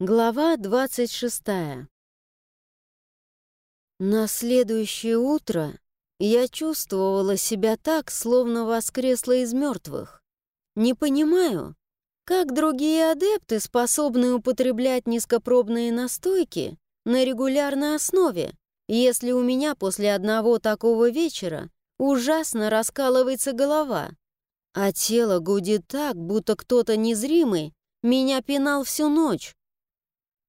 Глава 26 На следующее утро я чувствовала себя так, словно воскресла из мертвых. Не понимаю, как другие адепты способны употреблять низкопробные настойки на регулярной основе, если у меня после одного такого вечера ужасно раскалывается голова, а тело гудит так, будто кто-то незримый меня пинал всю ночь.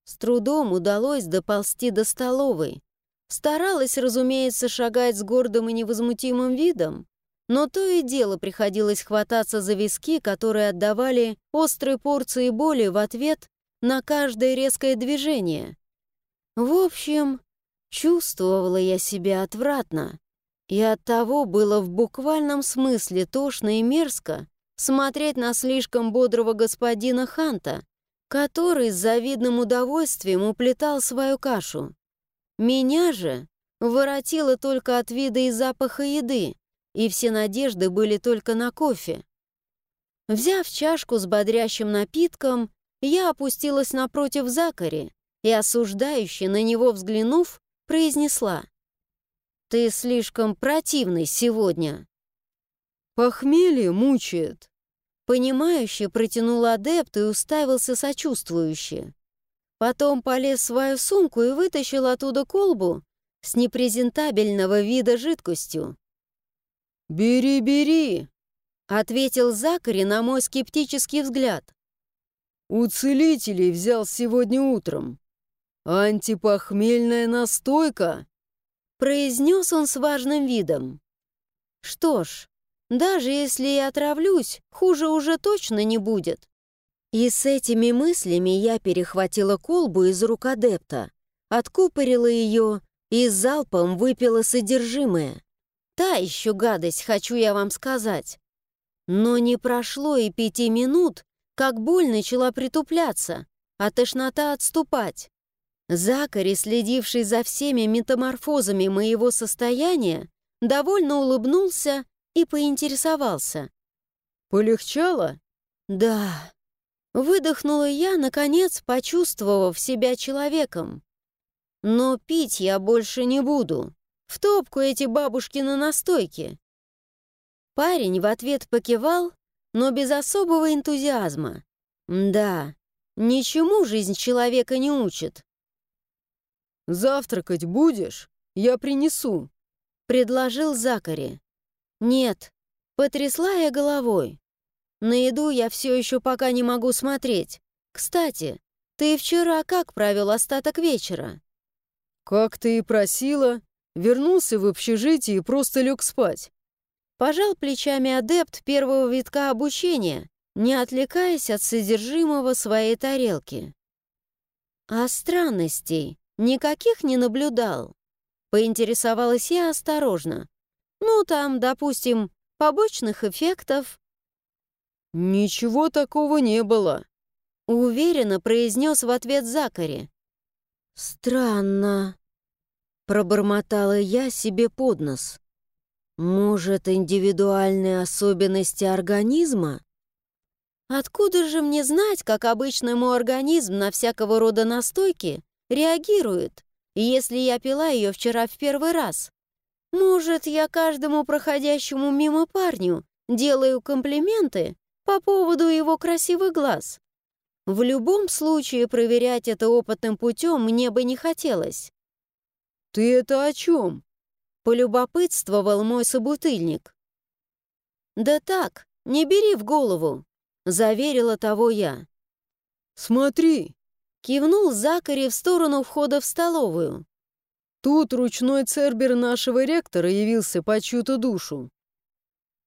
С трудом удалось доползти до столовой. Старалась, разумеется, шагать с гордым и невозмутимым видом, но то и дело приходилось хвататься за виски, которые отдавали острые порции боли в ответ на каждое резкое движение. В общем, чувствовала я себя отвратно, и оттого было в буквальном смысле тошно и мерзко смотреть на слишком бодрого господина Ханта, который с завидным удовольствием уплетал свою кашу. Меня же воротило только от вида и запаха еды, и все надежды были только на кофе. Взяв чашку с бодрящим напитком, я опустилась напротив Закари и, осуждающе на него взглянув, произнесла. «Ты слишком противный сегодня». «Похмелье мучает», Понимающе протянул адепт и уставился сочувствующе. Потом полез в свою сумку и вытащил оттуда колбу с непрезентабельного вида жидкостью. «Бери, бери!» — ответил Закари на мой скептический взгляд. «У целителей взял сегодня утром. Антипохмельная настойка!» — произнес он с важным видом. «Что ж, даже если я отравлюсь, хуже уже точно не будет. И с этими мыслями я перехватила колбу из рук адепта, откупорила ее и залпом выпила содержимое. Та еще гадость, хочу я вам сказать. Но не прошло и пяти минут, как боль начала притупляться, а тошнота отступать. Закари, следивший за всеми метаморфозами моего состояния, довольно улыбнулся и поинтересовался. «Полегчало?» «Да». Выдохнула я, наконец, почувствовав себя человеком. «Но пить я больше не буду. В топку эти бабушкины настойки». Парень в ответ покивал, но без особого энтузиазма. «Да, ничему жизнь человека не учит». «Завтракать будешь? Я принесу», — предложил Закари. «Нет», — потрясла я головой. «На еду я все еще пока не могу смотреть. Кстати, ты вчера как провел остаток вечера?» «Как ты и просила. Вернулся в общежитие и просто лег спать». Пожал плечами адепт первого витка обучения, не отвлекаясь от содержимого своей тарелки. «А странностей никаких не наблюдал?» Поинтересовалась я осторожно, ну, там, допустим, побочных эффектов. «Ничего такого не было», — уверенно произнес в ответ Закари. «Странно», — пробормотала я себе под нос. «Может, индивидуальные особенности организма?» Откуда же мне знать, как обычно мой организм на всякого рода настойки реагирует, если я пила ее вчера в первый раз? Может, я каждому проходящему мимо парню делаю комплименты по поводу его красивых глаз? В любом случае проверять это опытным путем мне бы не хотелось. «Ты это о чем?» — полюбопытствовал мой собутыльник. «Да так, не бери в голову», — заверила того я. «Смотри!» — кивнул Закари в сторону входа в столовую. Тут ручной цербер нашего ректора явился по чью-то душу.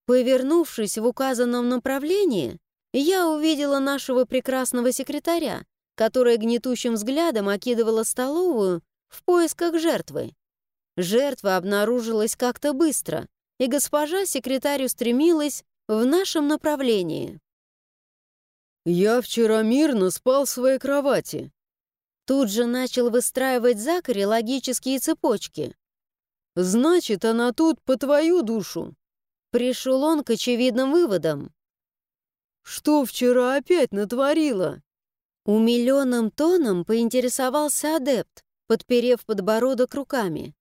Повернувшись в указанном направлении, я увидела нашего прекрасного секретаря, которая гнетущим взглядом окидывала столовую в поисках жертвы. Жертва обнаружилась как-то быстро, и госпожа секретарь устремилась в нашем направлении. «Я вчера мирно спал в своей кровати», Тут же начал выстраивать Закари логические цепочки. «Значит, она тут по твою душу!» Пришел он к очевидным выводам. «Что вчера опять натворила?» Умиленным тоном поинтересовался адепт, подперев подбородок руками.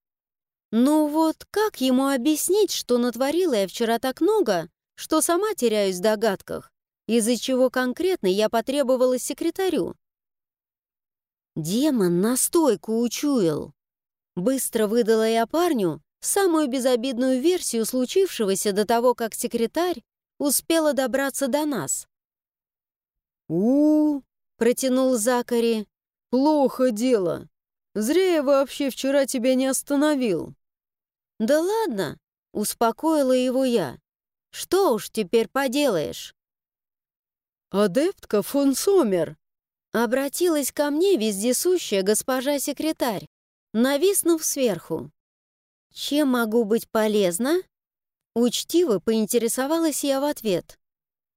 Ну вот как ему объяснить, что натворила я вчера так много, что сама теряюсь в догадках, из-за чего конкретно я потребовала секретарю? Демон настойку учуял. Быстро выдала я парню самую безобидную версию случившегося до того, как секретарь успела добраться до нас. у, -у, -у протянул Закари. «Плохо дело. Зря я вообще вчера тебя не остановил». «Да ладно!» — успокоила его я. «Что уж теперь поделаешь?» «Адептка фон Сомер!» Обратилась ко мне вездесущая госпожа-секретарь, нависнув сверху. «Чем могу быть полезна?» Учтиво поинтересовалась я в ответ.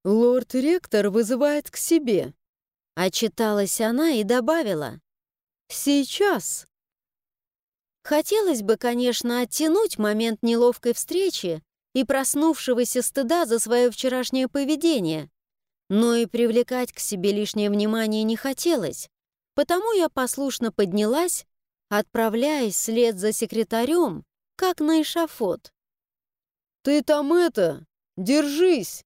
«Лорд-ректор вызывает к себе». Отчиталась она и добавила. «Сейчас». Хотелось бы, конечно, оттянуть момент неловкой встречи и проснувшегося стыда за свое вчерашнее поведение, но и привлекать к себе лишнее внимание не хотелось, потому я послушно поднялась, отправляясь вслед за секретарем, как на эшафот. «Ты там это, держись!»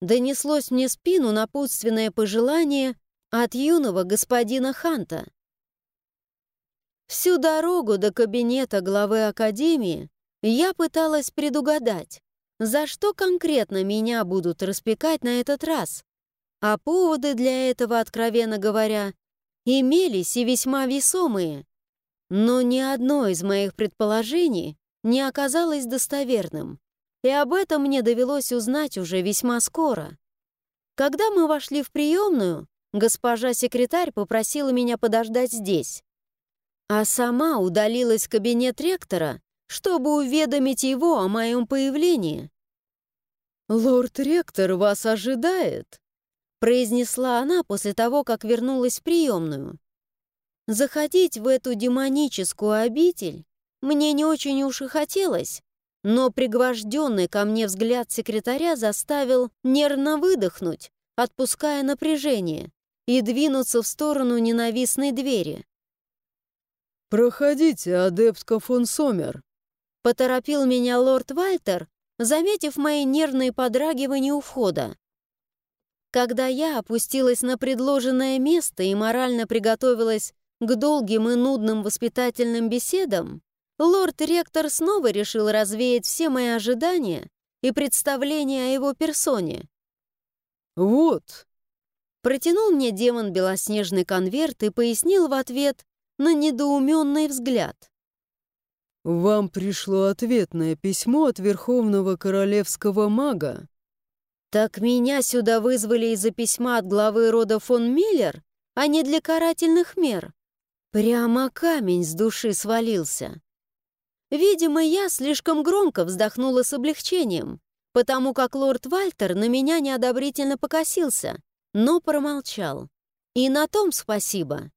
Донеслось мне спину напутственное пожелание от юного господина Ханта. Всю дорогу до кабинета главы академии я пыталась предугадать, за что конкретно меня будут распекать на этот раз. А поводы для этого, откровенно говоря, имелись и весьма весомые. Но ни одно из моих предположений не оказалось достоверным, и об этом мне довелось узнать уже весьма скоро. Когда мы вошли в приемную, госпожа секретарь попросила меня подождать здесь а сама удалилась в кабинет ректора, чтобы уведомить его о моем появлении. «Лорд-ректор вас ожидает», — произнесла она после того, как вернулась в приемную. Заходить в эту демоническую обитель мне не очень уж и хотелось, но пригвожденный ко мне взгляд секретаря заставил нервно выдохнуть, отпуская напряжение, и двинуться в сторону ненавистной двери. «Проходите, адептка фон Сомер», — поторопил меня лорд Вальтер, заметив мои нервные подрагивания у входа. Когда я опустилась на предложенное место и морально приготовилась к долгим и нудным воспитательным беседам, лорд-ректор снова решил развеять все мои ожидания и представления о его персоне. «Вот», Протянул мне демон белоснежный конверт и пояснил в ответ, на недоуменный взгляд. «Вам пришло ответное письмо от Верховного Королевского Мага». «Так меня сюда вызвали из-за письма от главы рода фон Миллер, а не для карательных мер. Прямо камень с души свалился». Видимо, я слишком громко вздохнула с облегчением, потому как лорд Вальтер на меня неодобрительно покосился, но промолчал. И на том спасибо.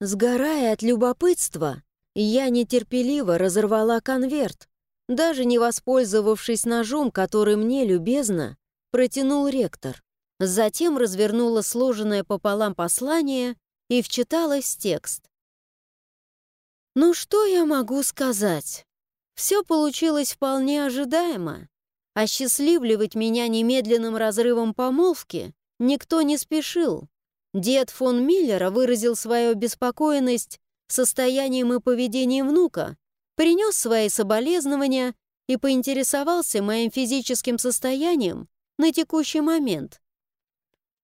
Сгорая от любопытства, я нетерпеливо разорвала конверт, даже не воспользовавшись ножом, который мне любезно протянул ректор. Затем развернула сложенное пополам послание и вчиталась текст. Ну что я могу сказать? Все получилось вполне ожидаемо. Осчастливливать меня немедленным разрывом помолвки никто не спешил. Дед фон Миллера выразил свою обеспокоенность состоянием и поведением внука, принес свои соболезнования и поинтересовался моим физическим состоянием на текущий момент.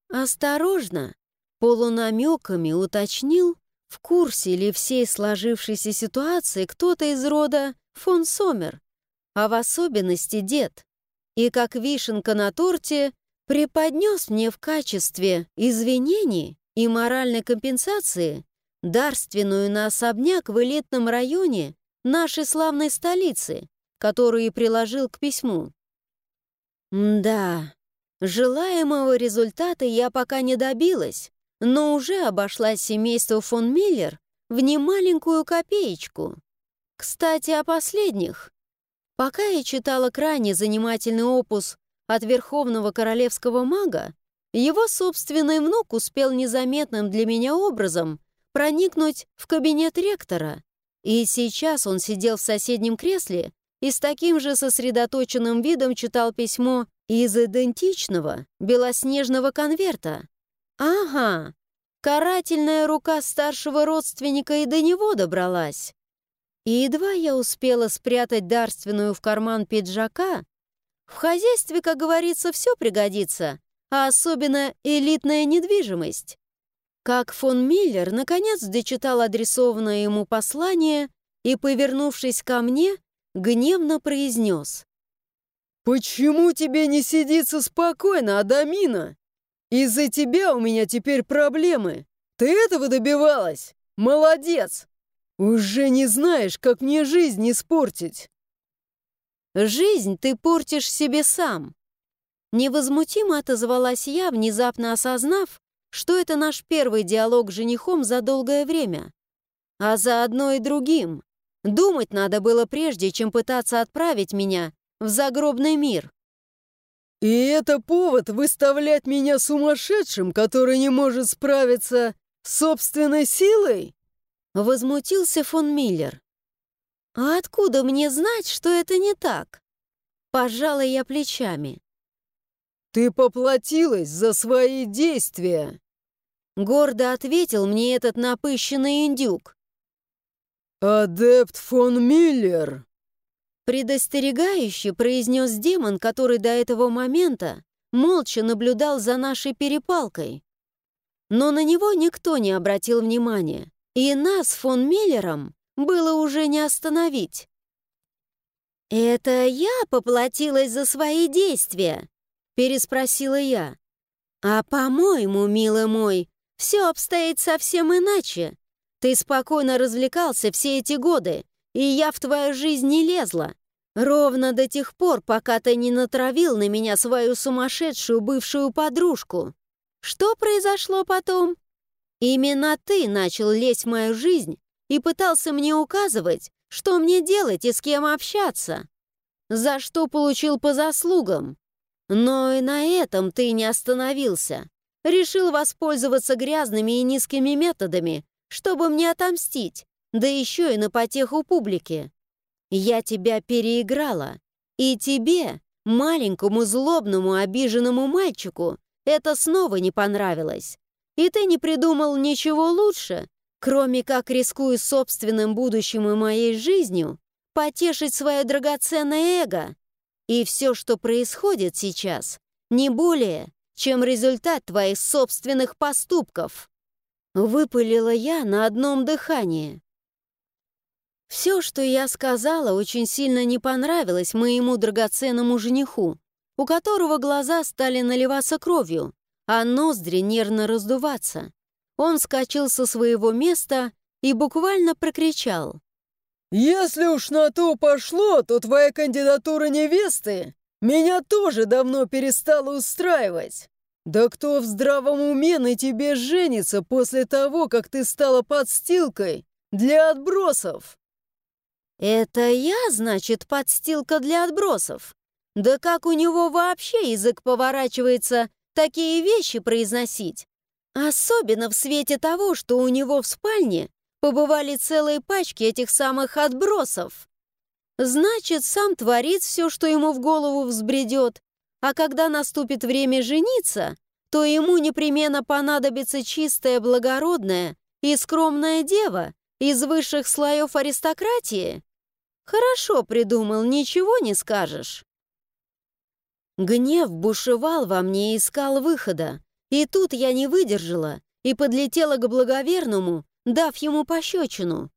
Осторожно, полунамеками уточнил, в курсе ли всей сложившейся ситуации кто-то из рода фон Сомер, а в особенности дед, и как вишенка на торте преподнес мне в качестве извинений и моральной компенсации дарственную на особняк в элитном районе нашей славной столицы, которую приложил к письму. Да, желаемого результата я пока не добилась, но уже обошла семейство фон Миллер в немаленькую копеечку. Кстати, о последних. Пока я читала крайне занимательный опус от верховного королевского мага, его собственный внук успел незаметным для меня образом проникнуть в кабинет ректора, и сейчас он сидел в соседнем кресле и с таким же сосредоточенным видом читал письмо из идентичного белоснежного конверта. Ага, карательная рука старшего родственника и до него добралась. И едва я успела спрятать дарственную в карман пиджака, в хозяйстве, как говорится, все пригодится, а особенно элитная недвижимость. Как фон Миллер наконец дочитал адресованное ему послание и, повернувшись ко мне, гневно произнес. «Почему тебе не сидится спокойно, Адамина? Из-за тебя у меня теперь проблемы. Ты этого добивалась? Молодец! Уже не знаешь, как мне жизнь испортить!» «Жизнь ты портишь себе сам!» Невозмутимо отозвалась я, внезапно осознав, что это наш первый диалог с женихом за долгое время. А заодно и другим. Думать надо было прежде, чем пытаться отправить меня в загробный мир. «И это повод выставлять меня сумасшедшим, который не может справиться с собственной силой?» Возмутился фон Миллер. «А откуда мне знать, что это не так?» Пожала я плечами. «Ты поплатилась за свои действия!» Гордо ответил мне этот напыщенный индюк. «Адепт фон Миллер!» Предостерегающе произнес демон, который до этого момента молча наблюдал за нашей перепалкой. Но на него никто не обратил внимания, и нас, фон Миллером, было уже не остановить. «Это я поплатилась за свои действия?» Переспросила я. «А по-моему, милый мой, все обстоит совсем иначе. Ты спокойно развлекался все эти годы, и я в твою жизнь не лезла. Ровно до тех пор, пока ты не натравил на меня свою сумасшедшую бывшую подружку. Что произошло потом? Именно ты начал лезть в мою жизнь и пытался мне указывать, что мне делать и с кем общаться. За что получил по заслугам. Но и на этом ты не остановился. Решил воспользоваться грязными и низкими методами, чтобы мне отомстить, да еще и на потеху публики. Я тебя переиграла, и тебе, маленькому злобному обиженному мальчику, это снова не понравилось. И ты не придумал ничего лучше, кроме как, рискуя собственным будущим и моей жизнью, потешить свое драгоценное эго и все, что происходит сейчас, не более, чем результат твоих собственных поступков. Выпалила я на одном дыхании. Все, что я сказала, очень сильно не понравилось моему драгоценному жениху, у которого глаза стали наливаться кровью, а ноздри нервно раздуваться. Он скачал со своего места и буквально прокричал. «Если уж на то пошло, то твоя кандидатура невесты меня тоже давно перестала устраивать. Да кто в здравом уме на тебе женится после того, как ты стала подстилкой для отбросов?» «Это я, значит, подстилка для отбросов? Да как у него вообще язык поворачивается такие вещи произносить? Особенно в свете того, что у него в спальне побывали целые пачки этих самых отбросов. Значит, сам творит все, что ему в голову взбредет, а когда наступит время жениться, то ему непременно понадобится чистая, благородная и скромная дева из высших слоев аристократии. Хорошо придумал, ничего не скажешь. Гнев бушевал во мне и искал выхода. И тут я не выдержала и подлетела к благоверному, дав ему пощечину.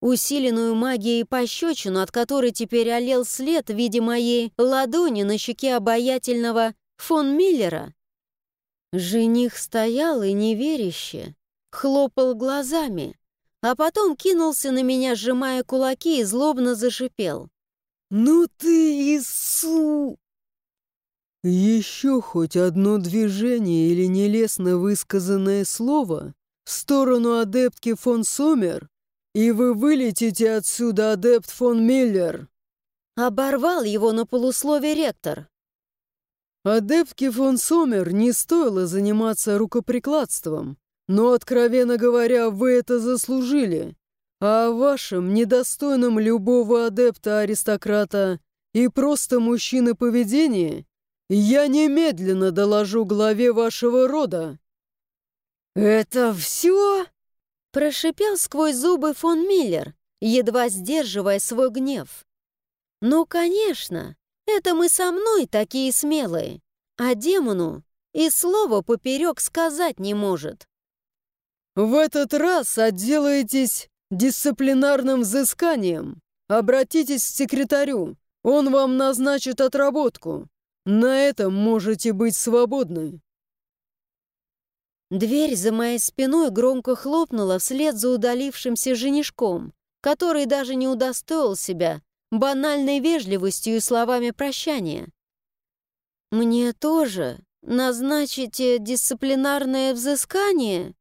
Усиленную магией пощечину, от которой теперь олел след в виде моей ладони на щеке обаятельного фон Миллера. Жених стоял и неверяще, хлопал глазами, а потом кинулся на меня, сжимая кулаки, и злобно зашипел. «Ну ты, Ису!» «Еще хоть одно движение или нелестно высказанное слово, в сторону адептки фон Сомер, и вы вылетите отсюда, адепт фон Миллер!» Оборвал его на полуслове ректор. Адептке фон Сомер не стоило заниматься рукоприкладством, но, откровенно говоря, вы это заслужили. А о вашем, недостойном любого адепта-аристократа и просто мужчины поведении я немедленно доложу главе вашего рода». «Это все?» — прошипел сквозь зубы фон Миллер, едва сдерживая свой гнев. «Ну, конечно, это мы со мной такие смелые, а демону и слова поперек сказать не может». «В этот раз отделаетесь дисциплинарным взысканием. Обратитесь к секретарю, он вам назначит отработку. На этом можете быть свободны». Дверь за моей спиной громко хлопнула вслед за удалившимся женишком, который даже не удостоил себя банальной вежливостью и словами прощания. «Мне тоже назначите дисциплинарное взыскание?»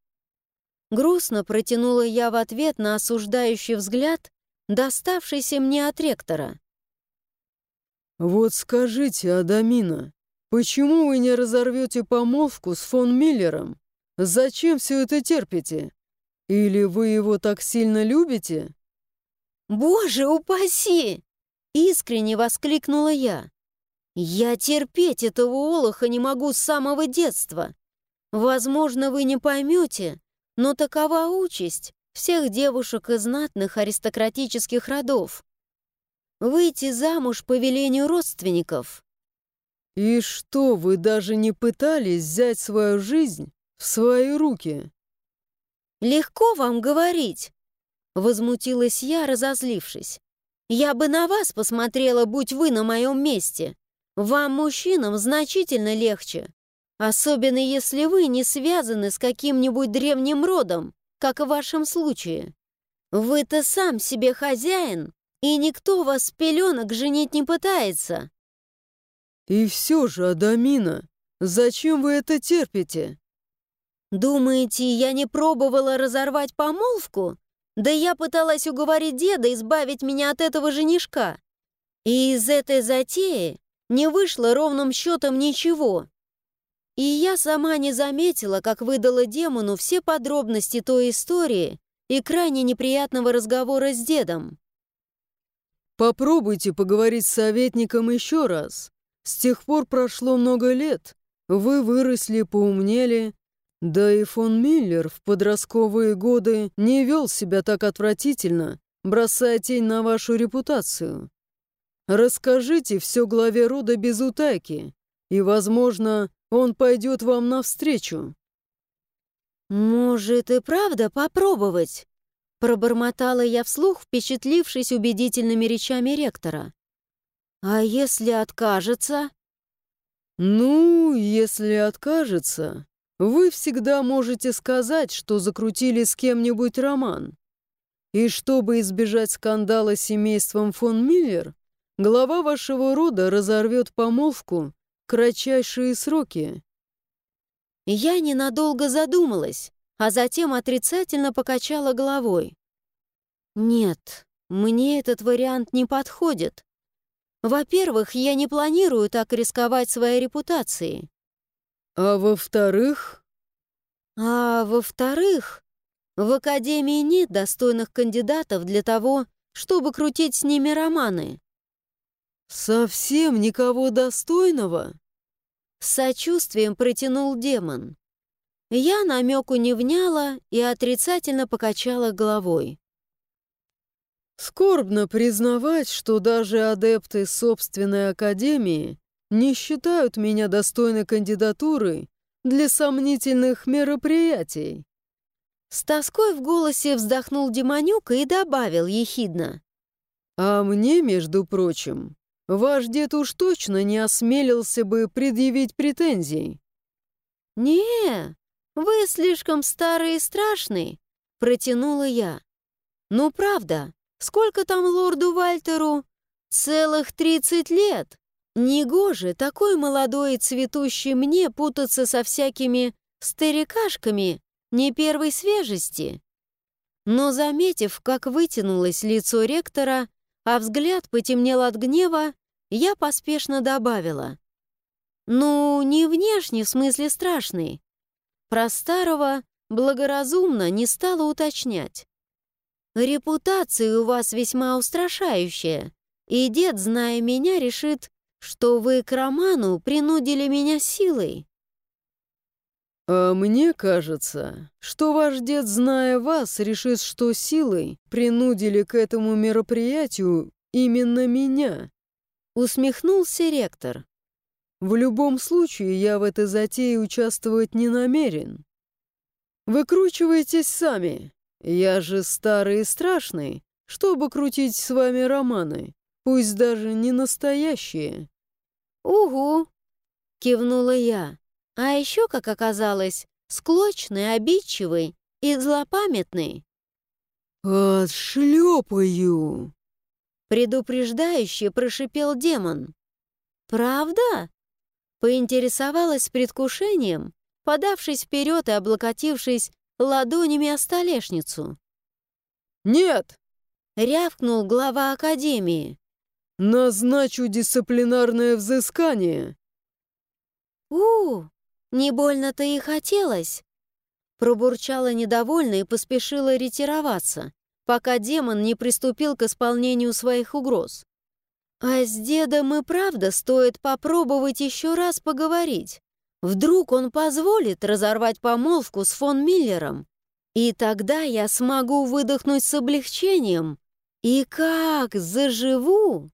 Грустно протянула я в ответ на осуждающий взгляд, доставшийся мне от ректора. «Вот скажите, Адамина, почему вы не разорвете помолвку с фон Миллером? Зачем все это терпите? Или вы его так сильно любите?» «Боже, упаси!» — искренне воскликнула я. «Я терпеть этого олоха не могу с самого детства. Возможно, вы не поймете, но такова участь всех девушек из знатных аристократических родов выйти замуж по велению родственников. «И что, вы даже не пытались взять свою жизнь в свои руки?» «Легко вам говорить», — возмутилась я, разозлившись. «Я бы на вас посмотрела, будь вы на моем месте. Вам, мужчинам, значительно легче, особенно если вы не связаны с каким-нибудь древним родом, как в вашем случае. Вы-то сам себе хозяин и никто вас с пеленок женить не пытается. И все же, Адамина, зачем вы это терпите? Думаете, я не пробовала разорвать помолвку? Да я пыталась уговорить деда избавить меня от этого женишка. И из этой затеи не вышло ровным счетом ничего. И я сама не заметила, как выдала демону все подробности той истории и крайне неприятного разговора с дедом. Попробуйте поговорить с советником еще раз. С тех пор прошло много лет. Вы выросли, поумнели. Да и фон Миллер в подростковые годы не вел себя так отвратительно, бросая тень на вашу репутацию. Расскажите все главе рода без утайки, и, возможно, он пойдет вам навстречу. «Может и правда попробовать?» Пробормотала я вслух, впечатлившись убедительными речами ректора. «А если откажется?» «Ну, если откажется, вы всегда можете сказать, что закрутили с кем-нибудь роман. И чтобы избежать скандала с семейством фон Миллер, глава вашего рода разорвет помолвку кратчайшие сроки». Я ненадолго задумалась, а затем отрицательно покачала головой. «Нет, мне этот вариант не подходит. Во-первых, я не планирую так рисковать своей репутацией. А во-вторых? А во-вторых, в Академии нет достойных кандидатов для того, чтобы крутить с ними романы. Совсем никого достойного? С сочувствием протянул демон. Я намеку не вняла и отрицательно покачала головой. Скорбно признавать, что даже адепты собственной академии не считают меня достойной кандидатуры для сомнительных мероприятий. С тоской в голосе вздохнул Демонюка и добавил ехидно. «А мне, между прочим, ваш дед уж точно не осмелился бы предъявить претензий». «Не, «Вы слишком старый и страшный», — протянула я. «Ну, правда, сколько там лорду Вальтеру? Целых тридцать лет. Негоже такой молодой и цветущий мне путаться со всякими старикашками не первой свежести». Но, заметив, как вытянулось лицо ректора, а взгляд потемнел от гнева, я поспешно добавила. Ну, не внешне, в смысле страшный. Про старого благоразумно не стала уточнять. Репутация у вас весьма устрашающая, и дед, зная меня, решит, что вы к Роману принудили меня силой. «А мне кажется, что ваш дед, зная вас, решит, что силой принудили к этому мероприятию именно меня», — усмехнулся ректор. «В любом случае, я в этой затее участвовать не намерен. Выкручивайтесь сами. Я же старый и страшный, чтобы крутить с вами романы, пусть даже не настоящие». «Угу», — кивнула я. А еще, как оказалось, склочный, обидчивый и злопамятный. «Отшлепаю!» Предупреждающе прошипел демон. «Правда?» Поинтересовалась предвкушением, подавшись вперед и облокотившись ладонями о столешницу. «Нет!» — рявкнул глава Академии. «Назначу дисциплинарное взыскание!» «У, не больно-то и хотелось!» Пробурчала недовольно и поспешила ретироваться, пока демон не приступил к исполнению своих угроз. А с дедом и правда стоит попробовать еще раз поговорить. Вдруг он позволит разорвать помолвку с фон Миллером, и тогда я смогу выдохнуть с облегчением. И как заживу!